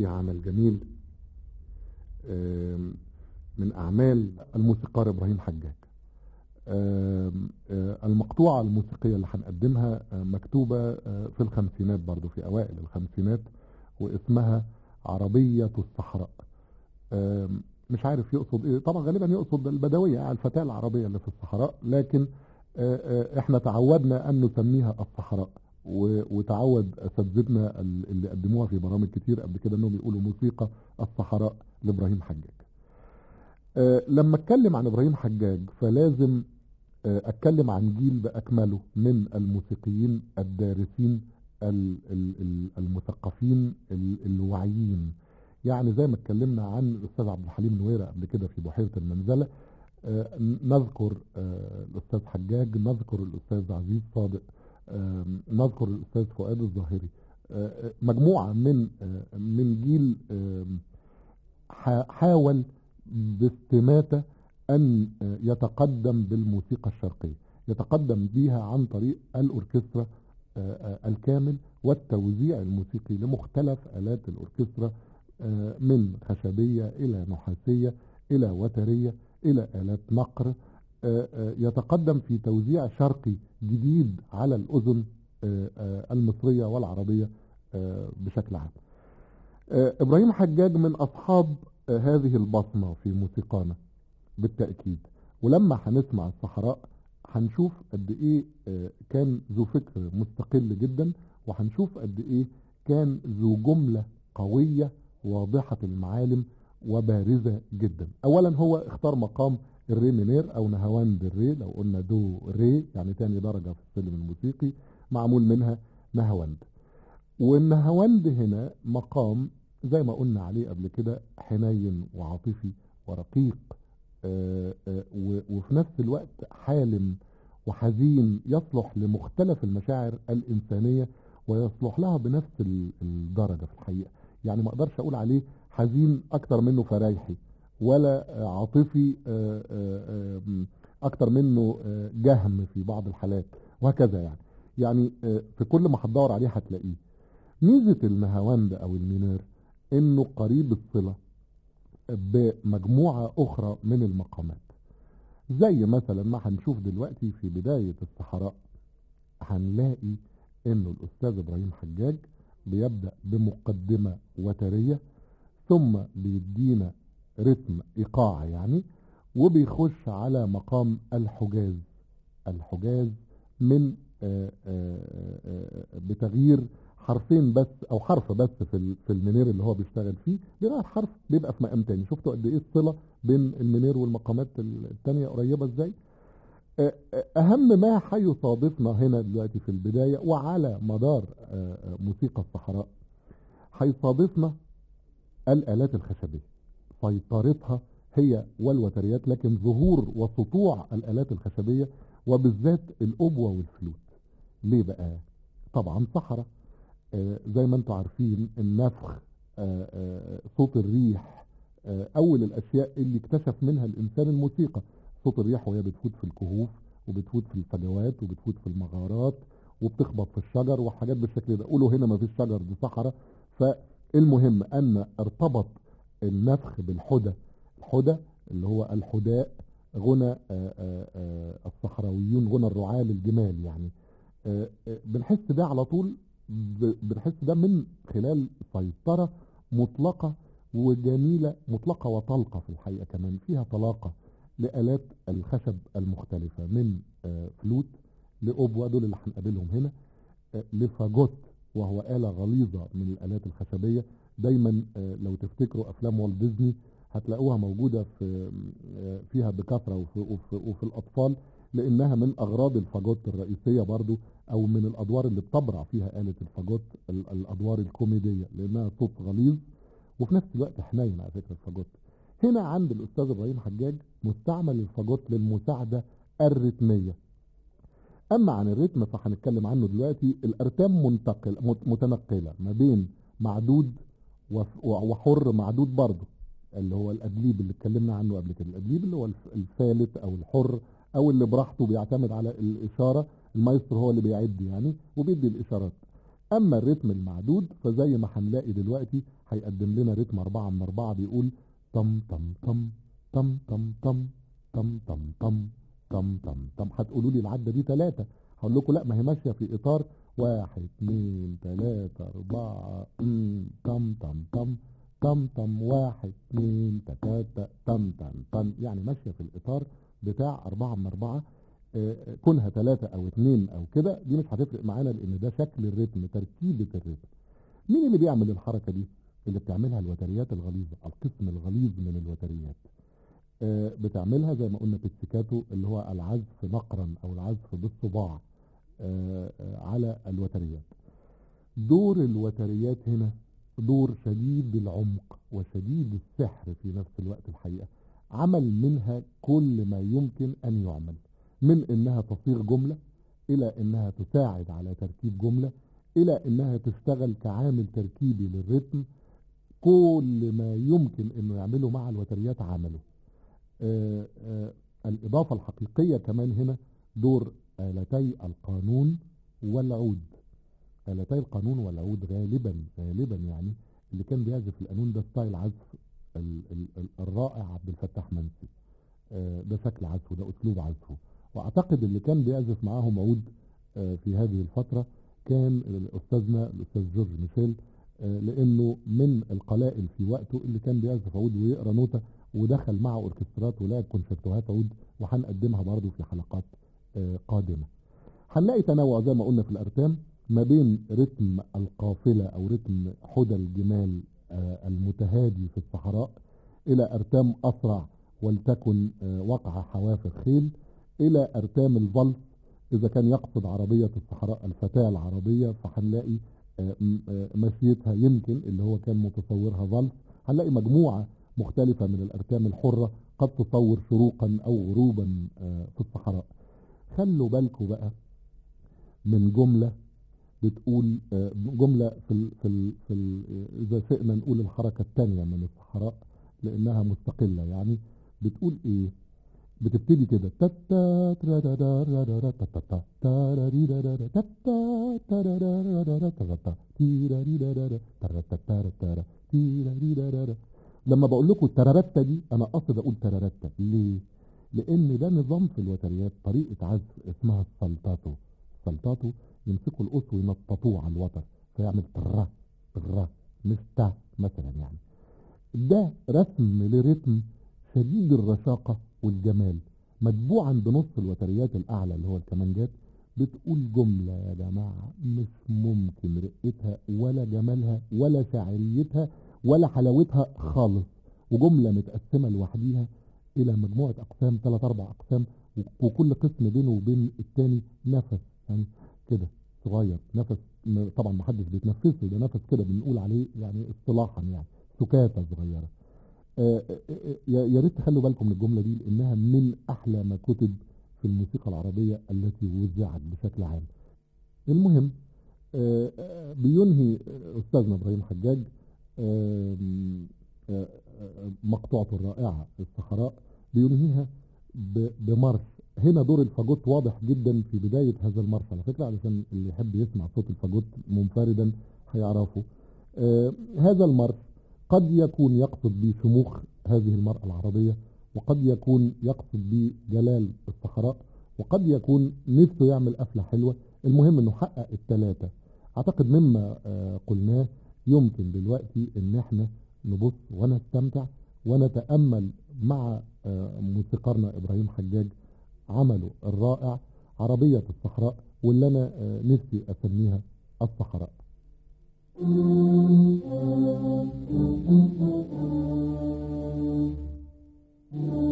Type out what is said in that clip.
في عمل جميل. من أعمال الموسيقار إبراهيم حجاج. المقطوعة الموسيقية اللي هنقدمها مكتوبة في الخمسينات برضو في أوائل الخمسينات واسمها عربية الصحراء. مش عارف يقصد إيه. طبعا غالبا يقصد البدوية الفتاة العربية اللي في الصحراء لكن إحنا تعودنا أن نسميها الصحراء. وتعود اساتذتنا اللي قدموها في برامج كتير قبل كده إنهم يقولوا موسيقى الصحراء لإبراهيم حجاج. لما أتكلم عن إبراهيم حجاج فلازم أتكلم عن جيل بأكمله من الموسيقيين الدارسين المثقفين الواعيين. يعني زي ما اتكلمنا عن الأستاذ عبد الحليم نويره قبل كده في بحيرة المنزلة. نذكر الأستاذ حجاج نذكر الأستاذ عزيز صادق نذكر الأستاذ فؤاد الظاهري. مجموعة من من جيل حاول باستماتة أن يتقدم بالموسيقى الشرقية. يتقدم بيها عن طريق الأوركسترا الكامل والتوزيع الموسيقي لمختلف آلات الأوركسترا من خشبية إلى نحاسية إلى وترية إلى آلات نقر. يتقدم في توزيع شرقي جديد على الأذن المصرية والعربية بشكل عام. إبراهيم حجاج من أصحاب هذه البصمة في موسيقانا بالتأكيد. ولما هنسمع الصحراء هنشوف قد إيه كان ذو فكر مستقل جدا وهنشوف قد إيه كان ذو جملة قوية واضحة المعالم وبارزة جدا. اولا هو اختار مقام ال Ré mineur أو نهواند الري لو قلنا دو ري يعني تاني درجة في السلم الموسيقي معمول منها نهواند والنهواند هنا مقام زي ما قلنا عليه قبل كده حنين وعاطفي ورقيق آآ آآ وفي نفس الوقت حالم وحزين يصلح لمختلف المشاعر الإنسانية ويصلح لها بنفس الدرجة في الحقيقة. يعني ما أقدرش أقول عليه حزين أكتر منه فرايحي. ولا عاطفي أكتر منه جهم في بعض الحالات وهكذا يعني. يعني في كل ما هتدور عليه هتلاقيه. ميزة النهاوند أو المينير إنه قريب الصلة بمجموعة أخرى من المقامات. زي مثلا ما هنشوف دلوقتي في بداية الصحراء هنلاقي إنه الأستاذ إبراهيم حجاج بيبدأ بمقدمة وترية ثم بيدينا رتم إيقاع يعني وبيخش على مقام الحجاز. الحجاز من آآ آآ بتغيير حرفين بس أو حرف بس في في المنير اللي هو بيشتغل فيه. بيغير حرف بيبقى في مقام تاني. شفتوا قد إيه الصلة بين المنير والمقامات التانية قريبة إزاي؟ أهم ما هيصادفنا هنا دلوقتي في البداية وعلى مدار موسيقى الصحراء هيصادفنا الآلات الخشبية. سيطرتها هي والوتريات لكن ظهور وسطوع الآلات الخشبية وبالذات الأبوة والفلوت. ليه بقى؟ طبعا صحراء. زي ما أنتم عارفين النفخ صوت الريح أول الأشياء اللي اكتشف منها الإنسان الموسيقى. صوت الريح وهي بتفوت في الكهوف وبتفوت في الفجوات وبتفوت في المغارات وبتخبط في الشجر وحاجات بالشكل ده. قولوا هنا ما فيش شجر دي صحراء. فالمهم أن ارتبط النفخ بالحدى. الحدى اللي هو الحداء غنى الصحراويون غنى الرعاة للجمال يعني. بنحس ده على طول بنحس ده من خلال سيطرة مطلقة وجميلة مطلقة وطلقة في الحقيقة كمان فيها طلاقة لآلات الخشب المختلفة من فلوت لأوبوا دول اللي هنقابلهم هنا لفاجوت وهو آلة غليظة من الآلات الخشبية. دايما لو تفتكروا أفلام والت ديزني هتلاقوها موجودة في فيها بكثرة وفي, وفي, وفي الأطفال لأنها من أغراض الفاجوت الرئيسية برضو أو من الأدوار اللي بتبرع فيها آلة الفاجوت الأدوار الكوميدية لأنها صوت غليظ. وفي نفس الوقت حنين على فكرة الفاجوت. هنا عند الأستاذ إبراهيم حجاج مستعمل الفاجوت للمساعدة الرتمية أما عن الرتم فهنتكلم عنه دلوقتي. الأرتام منتقل متنقلة ما بين معدود وحر معدود برضه اللي هو الأدليب اللي اتكلمنا عنه قبل كده الأدليب اللي هو الثالث أو الحر أو اللي براحته بيعتمد على الإشارة المايسترو هو اللي بيعد يعني وبيدي الإشارات اما الريتم المعدود فزي ما هنلاقي دلوقتي هيقدم لنا ريتم أربعة من أربعة بيقول طم طم طم طم طم طم طم طم طم طم طم طم هتقولوا لي العدة دي ثلاثة هقول لكم لا ما هي ماشية في إطار واحد اثنين ثلاثة أربعة أمم، طم طم طم طم طم واحد اثنين تلاتة طم طم طم يعني ماشية في الإطار بتاع أربعة من أربعة آه، كونها ثلاثة أو اثنين أو كده دي مش هتفرق معانا لأن ده شكل الريتم تركيبة الريتم. مين اللي بيعمل الحركة دي؟ اللي بتعملها الوتريات الغليظة القسم الغليظ من الوتريات. آه، بتعملها زي ما قلنا بيتسيكاتو اللي هو العزف نقرا أو العزف بالصباع. آه، آه، على الوتريات. دور الوتريات هنا دور شديد العمق وشديد السحر في نفس الوقت الحقيقة. عمل منها كل ما يمكن أن يعمل. من إنها تصيغ جملة إلى إنها تساعد على تركيب جملة إلى إنها تشتغل كعامل تركيبي للريتم. كل ما يمكن إنه يعمله مع الوتريات عمله. آه، آه، الإضافة الحقيقية كمان هنا دور آلتي القانون والعود. آلتي القانون والعود غالبا غالبا يعني اللي كان بيعزف القانون ده style عزف ال- ال- ال- الرائع عبد الفتاح منسي. آه، ده شكل عزفه ده أسلوب عزفه. وأعتقد اللي كان بيعزف معاهم عود آه، في هذه الفترة كان أستاذنا الأستاذ جورج ميشيل آه، لأنه من القلائل في وقته اللي كان بيعزف عود ويقرأ نوتة ودخل معه أوركسترات ولعب كونشرتوهات عود وهنقدمها برضه في حلقات قادمة. هنلاقي تنوع زي ما قلنا في الأرتام ما بين رتم القافلة أو رتم حدى الجمال آه، المتهادي في الصحراء إلى أرتام أسرع ولتكن آه، وقع حوافر خيل إلى أرتام الفلس. إذا كان يقصد عربية الصحراء الفتاة العربية فهنلاقي آه، مشيتها يمكن اللي هو كان متصورها فلس. هنلاقي مجموعة مختلفة من الأرتام الحرة قد تصور شروقا أو غروبا في الصحراء. خلوا بالكم بقى من جملة بتقول آه، جملة في ال في ال في ال إذا شئنا نقول الحركة الثانية من الصحراء لأنها مستقلة يعني بتقول إيه؟ بتبتدي كده تتا ترارارارارا تتتا تاراريرارارا تتا تارارارارا تتتا تيراريرارارا ترتتارتارا تيراريرارارا لما بقول لكم الترارتة دي أنا قصد أقول ترارتة ليه؟ لأن ده نظام في الوتريات طريقة عزف اسمها السلطاتو. السلطاتو يمسكوا القوس وينططوه على الوتر فيعمل ترا ترا مش تا مثلا يعني. ده رسم لرتم شديد الرشاقة والجمال. متبوع عند نص الوتريات الأعلى اللي هو الكمانجات بتقول جملة يا جماعة مش ممكن رقتها ولا جمالها ولا شاعريتها ولا حلاوتها خالص وجملة متقسمة لوحديها إلى مجموعة أقسام ثلاث أربع أقسام وكل قسم بينه وبين التاني نفس يعني كده صغير نفس طبعا ما حدش بيتنفسه ده نفس كده بنقول عليه يعني اصطلاحا يعني سكاتة صغيرة. آه، آه، آه، يا ريت تخلوا بالكم من الجملة دي لأنها من أحلى ما كتب في الموسيقى العربية التي وزعت بشكل عام. المهم بينهي أستاذنا إبراهيم حجاج مقطوعته الرائعة الصحراء بينهيها ب- بمارش هنا دور الفاجوت واضح جدا في بداية هذا المارش على فكرة علشان اللي يحب يسمع صوت الفاجوت منفردا هيعرفه. آه هذا المارش قد يكون يقصد به شموخ هذه المرأة العربية وقد يكون يقصد به جلال الصحراء وقد يكون نفسه يعمل قفلة حلوة. المهم إنه حقق الثلاثة أعتقد مما آه قلناه يمكن دلوقتي إن إحنا نبص ونستمتع ونتأمل مع آه، موسيقارنا إبراهيم حجاج عمله الرائع عربية الصحراء واللي أنا آه، نفسي أسميها الصحراء Thank you.